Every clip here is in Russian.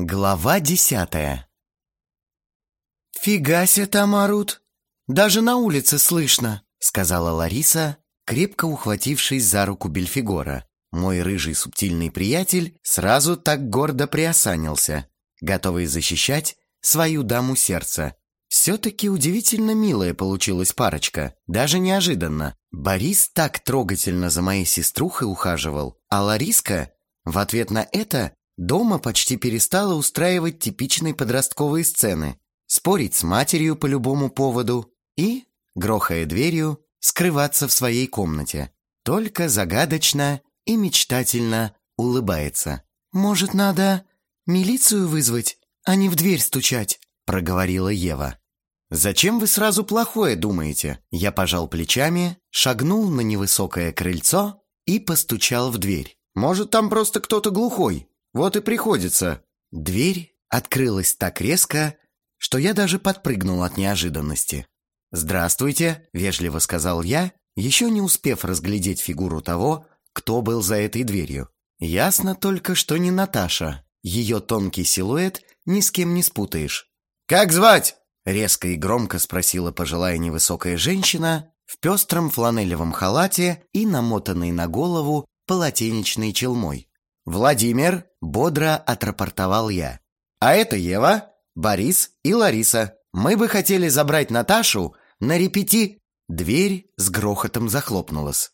Глава десятая «Фига себе там орут! Даже на улице слышно!» Сказала Лариса, крепко ухватившись за руку Бельфигора. Мой рыжий субтильный приятель сразу так гордо приосанился, готовый защищать свою даму сердца. Все-таки удивительно милая получилась парочка, даже неожиданно. Борис так трогательно за моей сеструхой ухаживал, а Лариска в ответ на это Дома почти перестала устраивать типичные подростковые сцены, спорить с матерью по любому поводу и, грохая дверью, скрываться в своей комнате. Только загадочно и мечтательно улыбается. «Может, надо милицию вызвать, а не в дверь стучать?» проговорила Ева. «Зачем вы сразу плохое думаете?» Я пожал плечами, шагнул на невысокое крыльцо и постучал в дверь. «Может, там просто кто-то глухой?» Вот и приходится. Дверь открылась так резко, что я даже подпрыгнул от неожиданности. «Здравствуйте», — вежливо сказал я, еще не успев разглядеть фигуру того, кто был за этой дверью. Ясно только, что не Наташа. Ее тонкий силуэт ни с кем не спутаешь. «Как звать?» — резко и громко спросила пожилая невысокая женщина в пестром фланелевом халате и намотанной на голову полотенечной челмой. «Владимир», — бодро отрапортовал я. «А это Ева, Борис и Лариса. Мы бы хотели забрать Наташу на репети...» Дверь с грохотом захлопнулась.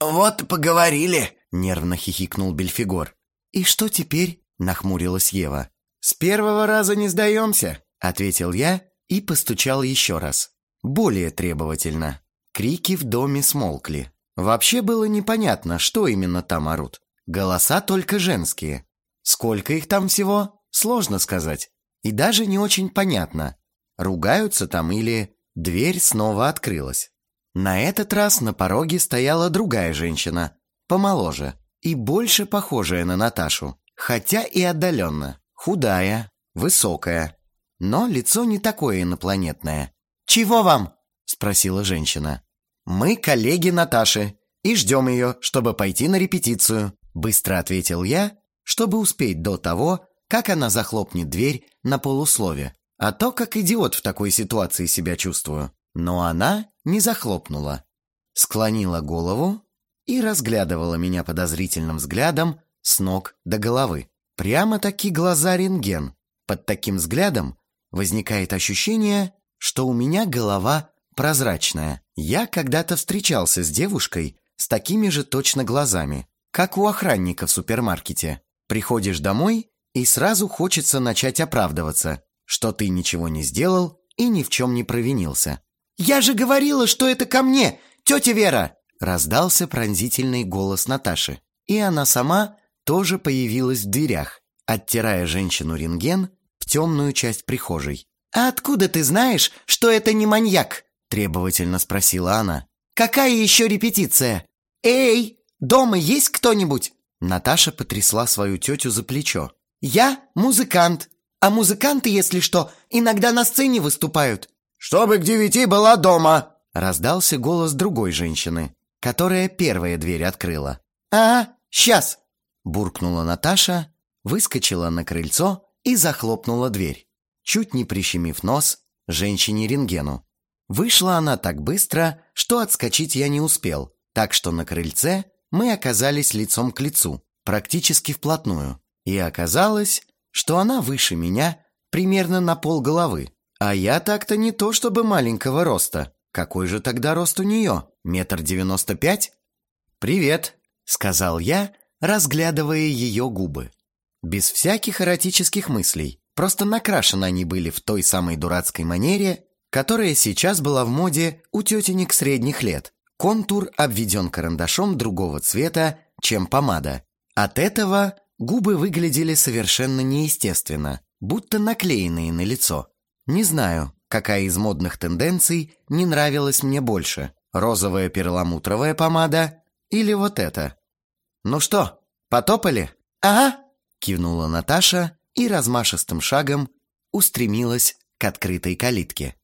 «Вот поговорили», — нервно хихикнул Бельфигор. «И что теперь?» — нахмурилась Ева. «С первого раза не сдаемся», — ответил я и постучал еще раз. Более требовательно. Крики в доме смолкли. Вообще было непонятно, что именно там орут. Голоса только женские. Сколько их там всего, сложно сказать. И даже не очень понятно, ругаются там или дверь снова открылась. На этот раз на пороге стояла другая женщина, помоложе и больше похожая на Наташу, хотя и отдаленно, худая, высокая, но лицо не такое инопланетное. «Чего вам?» – спросила женщина. «Мы коллеги Наташи и ждем ее, чтобы пойти на репетицию», Быстро ответил я, чтобы успеть до того, как она захлопнет дверь на полуслове. А то, как идиот в такой ситуации себя чувствую. Но она не захлопнула. Склонила голову и разглядывала меня подозрительным взглядом с ног до головы. Прямо-таки глаза рентген. Под таким взглядом возникает ощущение, что у меня голова прозрачная. Я когда-то встречался с девушкой с такими же точно глазами. Как у охранника в супермаркете. Приходишь домой, и сразу хочется начать оправдываться, что ты ничего не сделал и ни в чем не провинился. «Я же говорила, что это ко мне, тетя Вера!» Раздался пронзительный голос Наташи. И она сама тоже появилась в дверях, оттирая женщину рентген в темную часть прихожей. «А откуда ты знаешь, что это не маньяк?» требовательно спросила она. «Какая еще репетиция? Эй, Дома есть кто-нибудь?» Наташа потрясла свою тетю за плечо. «Я музыкант, а музыканты, если что, иногда на сцене выступают». «Чтобы к девяти была дома!» Раздался голос другой женщины, которая первая дверь открыла. «А, сейчас!» Буркнула Наташа, выскочила на крыльцо и захлопнула дверь, чуть не прищемив нос женщине рентгену. Вышла она так быстро, что отскочить я не успел, так что на крыльце мы оказались лицом к лицу, практически вплотную. И оказалось, что она выше меня примерно на пол головы. А я так-то не то чтобы маленького роста. Какой же тогда рост у нее? Метр девяносто пять? «Привет», — сказал я, разглядывая ее губы. Без всяких эротических мыслей. Просто накрашены они были в той самой дурацкой манере, которая сейчас была в моде у тетенек средних лет. Контур обведен карандашом другого цвета, чем помада. От этого губы выглядели совершенно неестественно, будто наклеенные на лицо. Не знаю, какая из модных тенденций не нравилась мне больше. Розовая перламутровая помада или вот это. «Ну что, потопали?» «Ага», — кивнула Наташа и размашистым шагом устремилась к открытой калитке.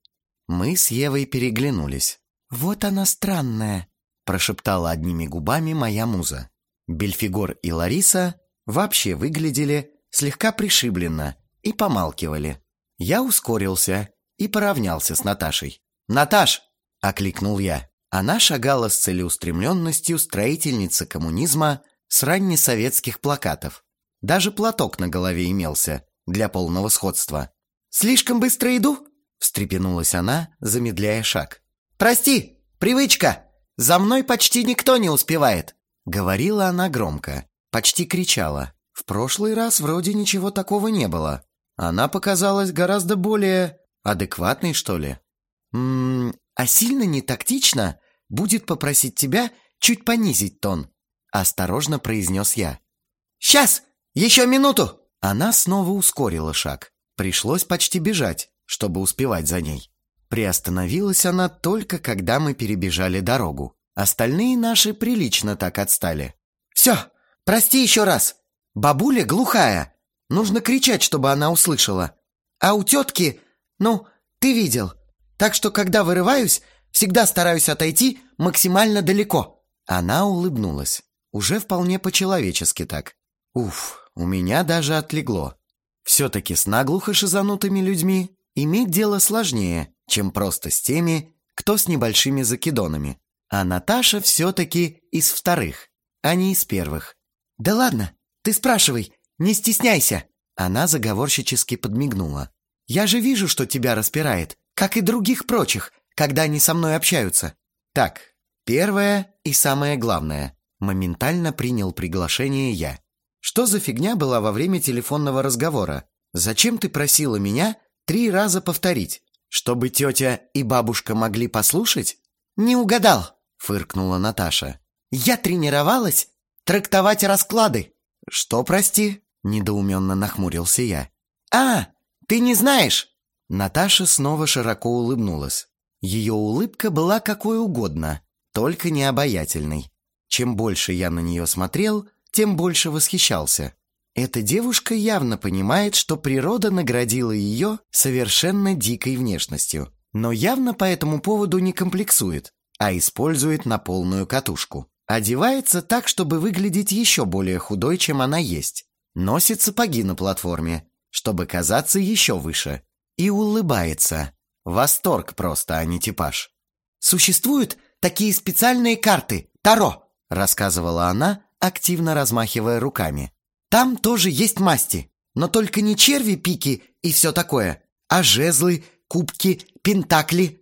Мы с Евой переглянулись. «Вот она странная», – прошептала одними губами моя муза. Бельфигор и Лариса вообще выглядели слегка пришибленно, и помалкивали. Я ускорился и поравнялся с Наташей. «Наташ!» – окликнул я. Она шагала с целеустремленностью строительницы коммунизма с раннесоветских плакатов. Даже платок на голове имелся для полного сходства. «Слишком быстро иду?» – встрепенулась она, замедляя шаг. «Прости, привычка! За мной почти никто не успевает!» Говорила она громко, почти кричала. В прошлый раз вроде ничего такого не было. Она показалась гораздо более адекватной, что ли. «М -м, а сильно не тактично будет попросить тебя чуть понизить тон», – осторожно произнес я. «Сейчас! Еще минуту!» Она снова ускорила шаг. Пришлось почти бежать, чтобы успевать за ней. Приостановилась она только, когда мы перебежали дорогу. Остальные наши прилично так отстали. «Все, прости еще раз. Бабуля глухая. Нужно кричать, чтобы она услышала. А у тетки, ну, ты видел. Так что, когда вырываюсь, всегда стараюсь отойти максимально далеко». Она улыбнулась. Уже вполне по-человечески так. Уф, у меня даже отлегло. Все-таки с наглухо шизанутыми людьми иметь дело сложнее, чем просто с теми, кто с небольшими закидонами. А Наташа все-таки из вторых, а не из первых. «Да ладно, ты спрашивай, не стесняйся!» Она заговорщически подмигнула. «Я же вижу, что тебя распирает, как и других прочих, когда они со мной общаются. Так, первое и самое главное. Моментально принял приглашение я. Что за фигня была во время телефонного разговора? Зачем ты просила меня три раза повторить? Чтобы тетя и бабушка могли послушать? Не угадал фыркнула Наташа. «Я тренировалась трактовать расклады». «Что, прости?» – недоуменно нахмурился я. «А, ты не знаешь?» Наташа снова широко улыбнулась. Ее улыбка была какой угодно, только не обаятельной. Чем больше я на нее смотрел, тем больше восхищался. Эта девушка явно понимает, что природа наградила ее совершенно дикой внешностью, но явно по этому поводу не комплексует а использует на полную катушку. Одевается так, чтобы выглядеть еще более худой, чем она есть. Носит сапоги на платформе, чтобы казаться еще выше. И улыбается. Восторг просто, а не типаж. «Существуют такие специальные карты, Таро», рассказывала она, активно размахивая руками. «Там тоже есть масти, но только не черви, пики и все такое, а жезлы, кубки, пентакли,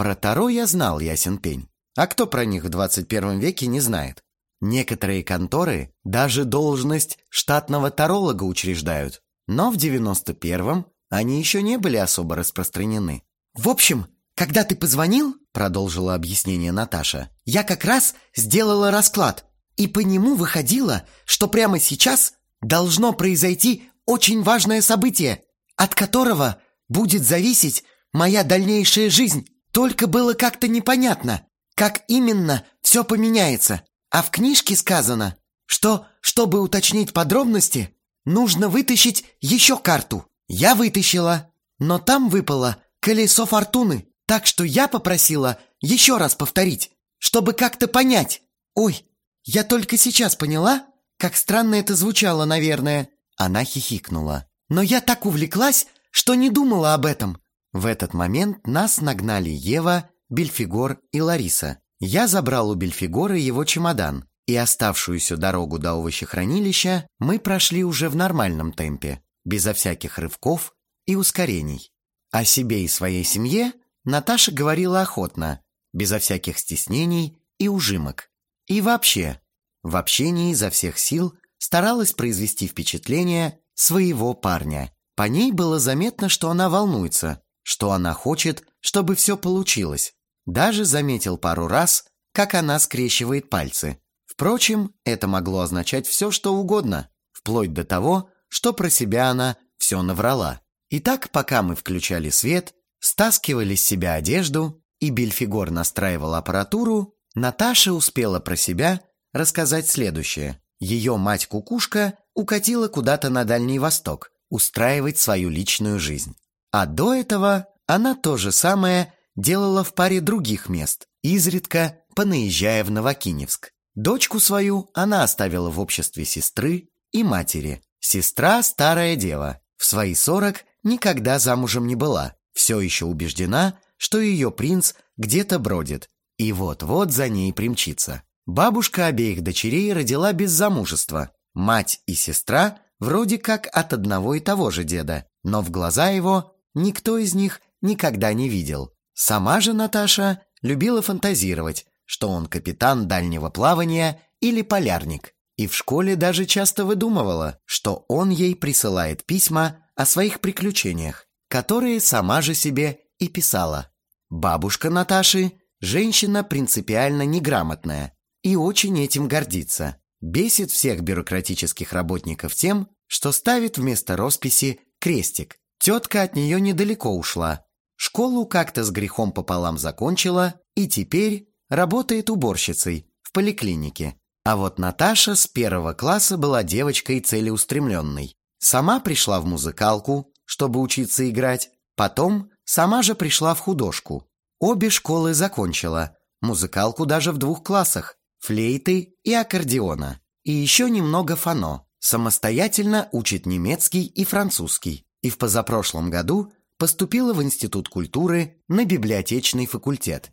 про Таро я знал, ясен пень. А кто про них в 21 веке не знает? Некоторые конторы даже должность штатного таролога учреждают. Но в 91-м они еще не были особо распространены. «В общем, когда ты позвонил, — продолжила объяснение Наташа, — я как раз сделала расклад. И по нему выходило, что прямо сейчас должно произойти очень важное событие, от которого будет зависеть моя дальнейшая жизнь. Только было как-то непонятно, как именно все поменяется. А в книжке сказано, что, чтобы уточнить подробности, нужно вытащить еще карту. Я вытащила, но там выпало колесо фортуны, так что я попросила еще раз повторить, чтобы как-то понять. Ой, я только сейчас поняла, как странно это звучало, наверное. Она хихикнула. Но я так увлеклась, что не думала об этом. В этот момент нас нагнали Ева, Бельфигор и Лариса. Я забрал у Бельфигора его чемодан, и оставшуюся дорогу до овощехранилища мы прошли уже в нормальном темпе, безо всяких рывков и ускорений. О себе и своей семье Наташа говорила охотно, безо всяких стеснений и ужимок. И вообще, в общении изо всех сил старалась произвести впечатление своего парня. По ней было заметно, что она волнуется, что она хочет, чтобы все получилось. Даже заметил пару раз, как она скрещивает пальцы. Впрочем, это могло означать все, что угодно, вплоть до того, что про себя она все наврала. И так, пока мы включали свет, стаскивали с себя одежду и Бельфигор настраивал аппаратуру, Наташа успела про себя рассказать следующее. Ее мать-кукушка укатила куда-то на Дальний Восток устраивать свою личную жизнь. А до этого она то же самое делала в паре других мест, изредка понаезжая в Новокиневск. Дочку свою она оставила в обществе сестры и матери, Сестра – старая дева, в свои сорок никогда замужем не была, все еще убеждена, что ее принц где-то бродит, и вот-вот за ней примчится. Бабушка обеих дочерей родила без замужества. Мать и сестра вроде как от одного и того же деда, но в глаза его никто из них никогда не видел. Сама же Наташа любила фантазировать, что он капитан дальнего плавания или полярник, и в школе даже часто выдумывала, что он ей присылает письма о своих приключениях, которые сама же себе и писала. Бабушка Наташи – женщина принципиально неграмотная и очень этим гордится. Бесит всех бюрократических работников тем, что ставит вместо росписи крестик. Тетка от нее недалеко ушла. Школу как-то с грехом пополам закончила и теперь работает уборщицей в поликлинике. А вот Наташа с первого класса была девочкой целеустремленной. Сама пришла в музыкалку, чтобы учиться играть, потом сама же пришла в художку. Обе школы закончила, музыкалку даже в двух классах, флейты и аккордеона. И еще немного фано. Самостоятельно учит немецкий и французский. И в позапрошлом году поступила в Институт культуры на библиотечный факультет.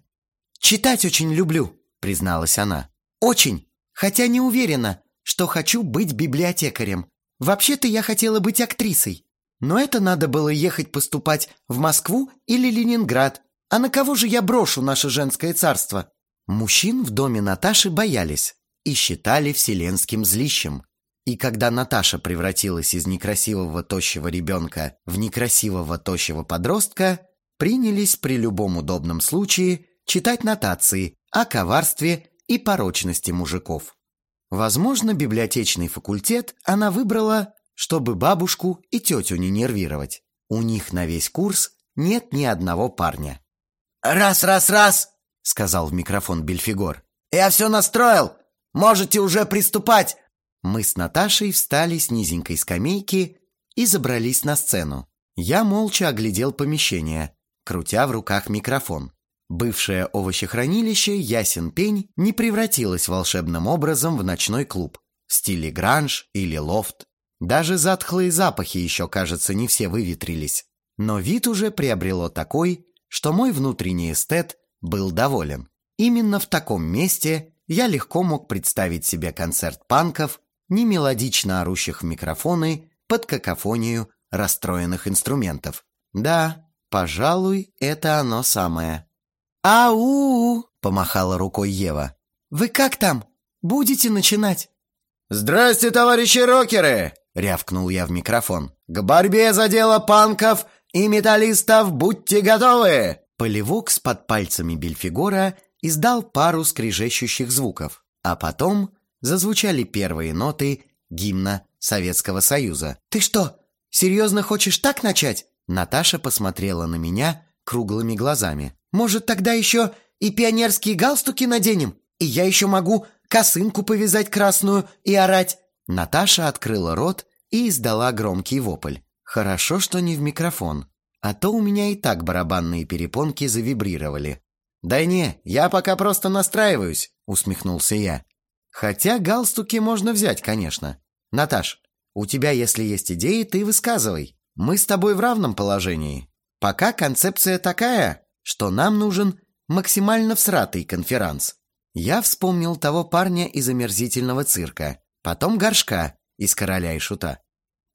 «Читать очень люблю», — призналась она. «Очень, хотя не уверена, что хочу быть библиотекарем. Вообще-то я хотела быть актрисой, но это надо было ехать поступать в Москву или Ленинград. А на кого же я брошу наше женское царство? Мужчин в доме Наташи боялись и считали вселенским злищем. И когда Наташа превратилась из некрасивого тощего ребенка в некрасивого тощего подростка, принялись при любом удобном случае читать нотации о коварстве и порочности мужиков. Возможно, библиотечный факультет она выбрала, чтобы бабушку и тетю не нервировать. У них на весь курс нет ни одного парня. «Раз, раз, раз!» — сказал в микрофон Бельфигор. «Я все настроил! Можете уже приступать!» Мы с Наташей встали с низенькой скамейки и забрались на сцену. Я молча оглядел помещение, крутя в руках микрофон. Бывшее овощехранилище «Ясен пень» не превратилось волшебным образом в ночной клуб в стиле гранж или лофт. Даже затхлые запахи еще, кажется, не все выветрились. Но вид уже приобрело такой, что мой внутренний эстет был доволен. Именно в таком месте я легко мог представить себе концерт панков, не мелодично орущих в микрофоны под какофонию расстроенных инструментов. Да, пожалуй, это оно самое. «Ау!» — помахала рукой Ева. «Вы как там? Будете начинать?» «Здрасте, товарищи рокеры!» — рявкнул я в микрофон. «К борьбе за дело панков и металлистов будьте готовы!» Полевок с под пальцами Бельфигора издал пару скрежещущих звуков, а потом зазвучали первые ноты гимна Советского Союза. «Ты что, серьезно хочешь так начать?» Наташа посмотрела на меня круглыми глазами. Может, тогда еще и пионерские галстуки наденем? И я еще могу косынку повязать красную и орать». Наташа открыла рот и издала громкий вопль. Хорошо, что не в микрофон, а то у меня и так барабанные перепонки завибрировали. «Да не, я пока просто настраиваюсь», — усмехнулся я. «Хотя галстуки можно взять, конечно. Наташ, у тебя, если есть идеи, ты высказывай. Мы с тобой в равном положении. Пока концепция такая, что нам нужен максимально всратый конферанс. Я вспомнил того парня из омерзительного цирка, потом горшка из «Короля и шута».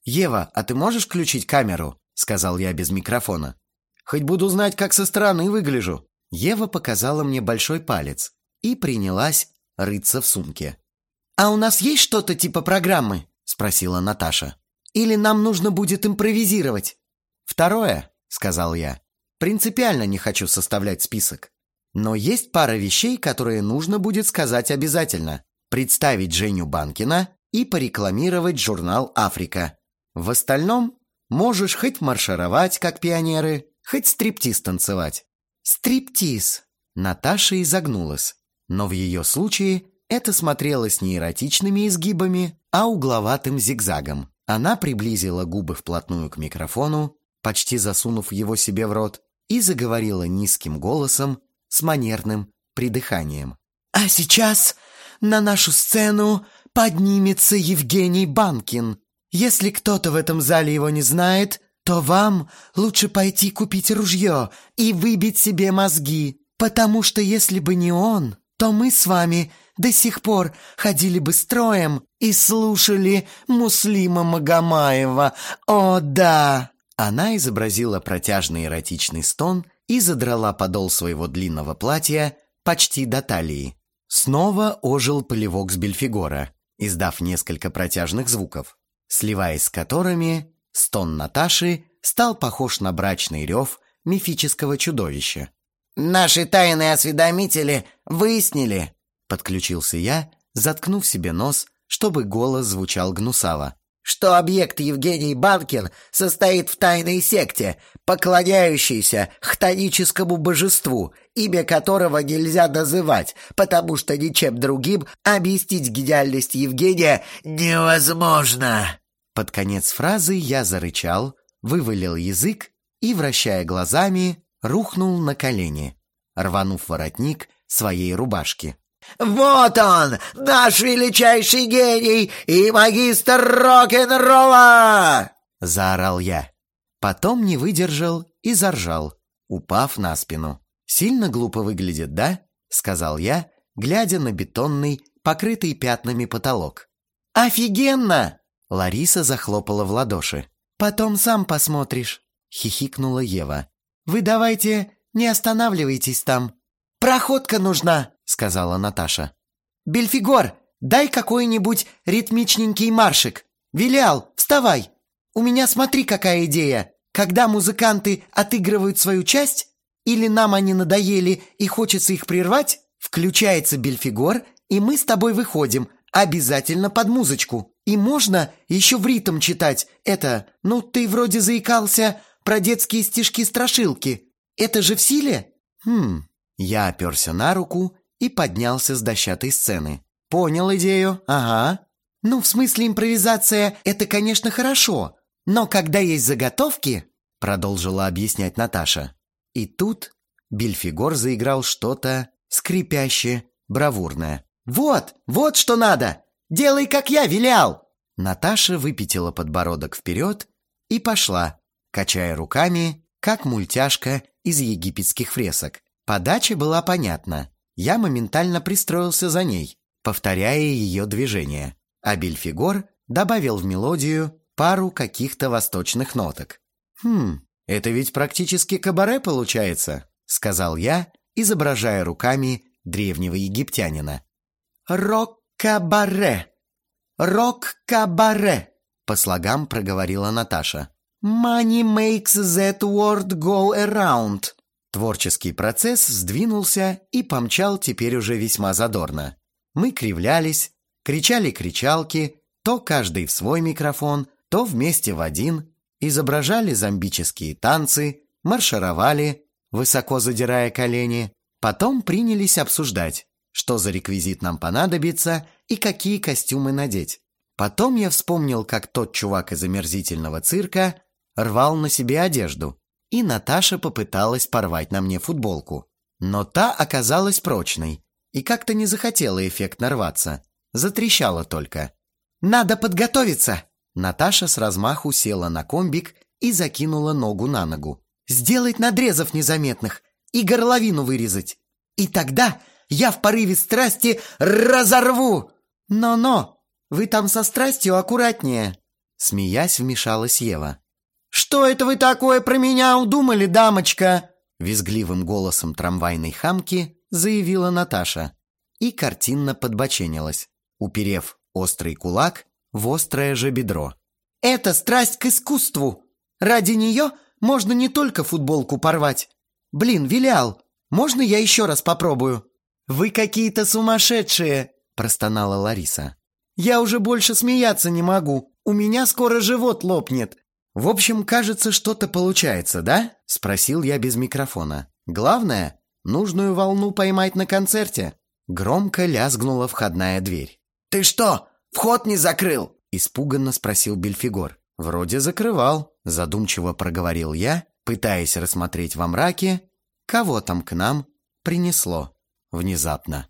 «Ева, а ты можешь включить камеру?» — сказал я без микрофона. «Хоть буду знать, как со стороны выгляжу». Ева показала мне большой палец и принялась рыться в сумке. «А у нас есть что-то типа программы?» — спросила Наташа. «Или нам нужно будет импровизировать?» «Второе», — сказал я. Принципиально не хочу составлять список. Но есть пара вещей, которые нужно будет сказать обязательно. Представить Женю Банкина и порекламировать журнал «Африка». В остальном можешь хоть маршировать, как пионеры, хоть стриптиз танцевать. Стриптиз. Наташа изогнулась. Но в ее случае это смотрелось не эротичными изгибами, а угловатым зигзагом. Она приблизила губы вплотную к микрофону, почти засунув его себе в рот, и заговорила низким голосом с манерным придыханием. «А сейчас на нашу сцену поднимется Евгений Банкин. Если кто-то в этом зале его не знает, то вам лучше пойти купить ружье и выбить себе мозги, потому что если бы не он, то мы с вами до сих пор ходили бы строем и слушали Муслима Магомаева. О, да!» Она изобразила протяжный эротичный стон и задрала подол своего длинного платья почти до талии. Снова ожил полевок с Бельфигора, издав несколько протяжных звуков, сливаясь с которыми стон Наташи стал похож на брачный рев мифического чудовища. «Наши тайные осведомители выяснили», — подключился я, заткнув себе нос, чтобы голос звучал гнусаво что объект Евгений Банкин состоит в тайной секте, поклоняющейся хтоническому божеству, имя которого нельзя называть, потому что ничем другим объяснить гениальность Евгения невозможно. Под конец фразы я зарычал, вывалил язык и, вращая глазами, рухнул на колени, рванув воротник своей рубашки. «Вот он, наш величайший гений и магистр рок-н-ролла!» — заорал я. Потом не выдержал и заржал, упав на спину. «Сильно глупо выглядит, да?» — сказал я, глядя на бетонный, покрытый пятнами потолок. «Офигенно!» — Лариса захлопала в ладоши. «Потом сам посмотришь», — хихикнула Ева. «Вы давайте не останавливайтесь там. Проходка нужна!» сказала Наташа. «Бельфигор, дай какой-нибудь ритмичненький маршик. Вилял, вставай! У меня смотри, какая идея. Когда музыканты отыгрывают свою часть, или нам они надоели и хочется их прервать, включается Бельфигор, и мы с тобой выходим, обязательно под музычку. И можно еще в ритм читать. Это, ну, ты вроде заикался про детские стишки-страшилки. Это же в силе? Хм, я оперся на руку и поднялся с дощатой сцены. «Понял идею? Ага. Ну, в смысле импровизация – это, конечно, хорошо, но когда есть заготовки, продолжила объяснять Наташа. И тут Бельфигор заиграл что-то скрипящее, бравурное. «Вот, вот что надо! Делай, как я велял!» Наташа выпятила подбородок вперед и пошла, качая руками, как мультяшка из египетских фресок. Подача была понятна. Я моментально пристроился за ней, повторяя ее движения, а Бельфигор добавил в мелодию пару каких-то восточных ноток. «Хм, это ведь практически кабаре получается», — сказал я, изображая руками древнего египтянина. «Рок-кабаре! Рок-кабаре!» — по слогам проговорила Наташа. «Money makes that world go around!» Творческий процесс сдвинулся и помчал теперь уже весьма задорно. Мы кривлялись, кричали кричалки, то каждый в свой микрофон, то вместе в один, изображали зомбические танцы, маршировали, высоко задирая колени, потом принялись обсуждать, что за реквизит нам понадобится и какие костюмы надеть. Потом я вспомнил, как тот чувак из омерзительного цирка рвал на себе одежду – и Наташа попыталась порвать на мне футболку. Но та оказалась прочной и как-то не захотела эффектно рваться. Затрещала только. «Надо подготовиться!» Наташа с размаху села на комбик и закинула ногу на ногу. «Сделать надрезов незаметных и горловину вырезать. И тогда я в порыве страсти разорву!» «Но-но, вы там со страстью аккуратнее!» Смеясь, вмешалась Ева. «Что это вы такое про меня удумали, дамочка?» Визгливым голосом трамвайной хамки заявила Наташа и картинно подбоченилась, уперев острый кулак в острое же бедро. «Это страсть к искусству! Ради нее можно не только футболку порвать. Блин, Вилял, можно я еще раз попробую?» «Вы какие-то сумасшедшие!» – простонала Лариса. «Я уже больше смеяться не могу. У меня скоро живот лопнет. «В общем, кажется, что-то получается, да?» – спросил я без микрофона. «Главное, нужную волну поймать на концерте». Громко лязгнула входная дверь. «Ты что, вход не закрыл?» – испуганно спросил Бельфигор. «Вроде закрывал», – задумчиво проговорил я, пытаясь рассмотреть во мраке, кого там к нам принесло внезапно.